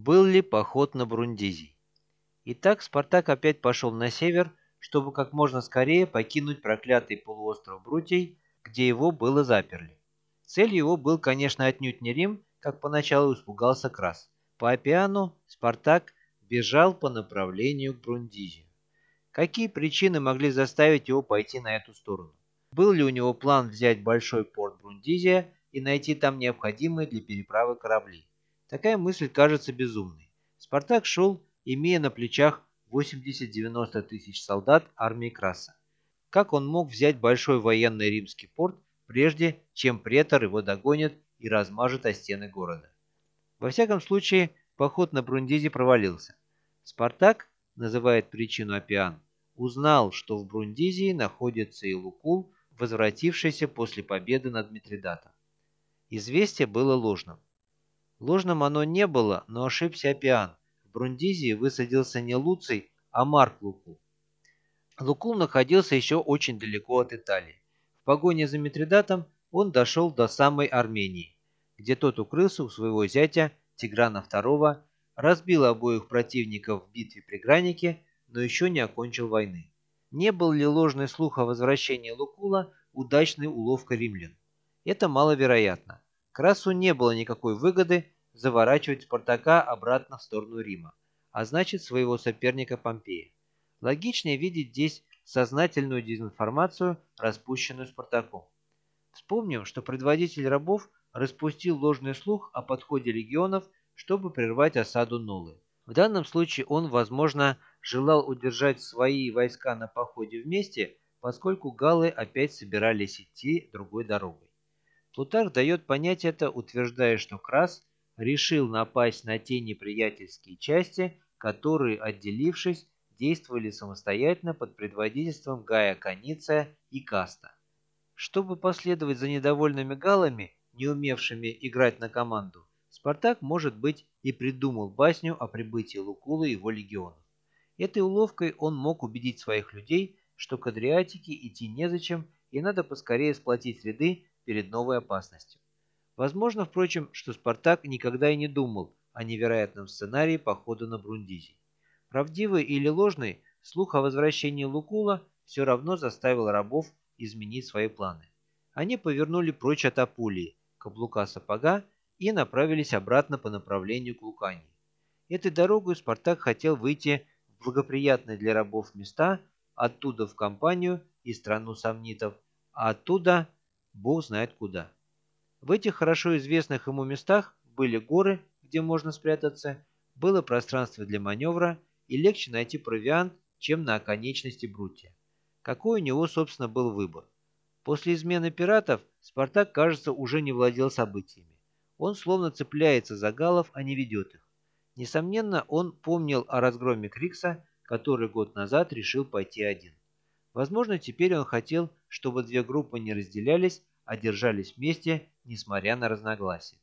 Был ли поход на Брундизий? Итак, Спартак опять пошел на север, чтобы как можно скорее покинуть проклятый полуостров Брутий, где его было заперли. Цель его был, конечно, отнюдь не Рим, как поначалу испугался Крас. По Апиану Спартак бежал по направлению к Брундизию. Какие причины могли заставить его пойти на эту сторону? Был ли у него план взять большой порт Брундизия и найти там необходимые для переправы корабли? Такая мысль кажется безумной. Спартак шел, имея на плечах 80-90 тысяч солдат армии Краса. Как он мог взять большой военный римский порт, прежде чем претор его догонит и размажет о стены города? Во всяком случае, поход на Брундизи провалился. Спартак, называет причину Апиан, узнал, что в Брундизии находится и Лукул, возвратившийся после победы над Митридатом. Известие было ложным. Ложным оно не было, но ошибся Апиан. В Брундизии высадился не Луций, а Марк Лукул. Лукул находился еще очень далеко от Италии. В погоне за Митридатом он дошел до самой Армении, где тот укрылся у своего зятя Тиграна II, разбил обоих противников в битве при Гранике, но еще не окончил войны. Не был ли ложный слух о возвращении Лукула удачной уловкой римлян? Это маловероятно. Красу не было никакой выгоды заворачивать Спартака обратно в сторону Рима, а значит своего соперника Помпея. Логичнее видеть здесь сознательную дезинформацию, распущенную Спартаком. Вспомним, что предводитель рабов распустил ложный слух о подходе легионов, чтобы прервать осаду Нулы. В данном случае он, возможно, желал удержать свои войска на походе вместе, поскольку галлы опять собирались идти другой дорогой. Плутарх дает понять это, утверждая, что Крас решил напасть на те неприятельские части, которые, отделившись, действовали самостоятельно под предводительством Гая Каниция и Каста. Чтобы последовать за недовольными галами, не умевшими играть на команду, Спартак, может быть, и придумал басню о прибытии Лукула и его легионов. Этой уловкой он мог убедить своих людей, что к Адриатике идти незачем и надо поскорее сплотить ряды перед новой опасностью. Возможно, впрочем, что Спартак никогда и не думал о невероятном сценарии похода на Брундизий. Правдивый или ложный, слух о возвращении Лукула все равно заставил рабов изменить свои планы. Они повернули прочь от Апулии, каблука сапога, и направились обратно по направлению к Лукании. Этой дорогой Спартак хотел выйти в благоприятные для рабов места, оттуда в компанию и страну сомнитов, а оттуда бог знает куда. В этих хорошо известных ему местах были горы, где можно спрятаться, было пространство для маневра и легче найти провиант, чем на оконечности Брутия. Какой у него, собственно, был выбор? После измены пиратов Спартак, кажется, уже не владел событиями. Он словно цепляется за галов, а не ведет их. Несомненно, он помнил о разгроме Крикса, который год назад решил пойти один. Возможно, теперь он хотел, чтобы две группы не разделялись, а держались вместе, несмотря на разногласия.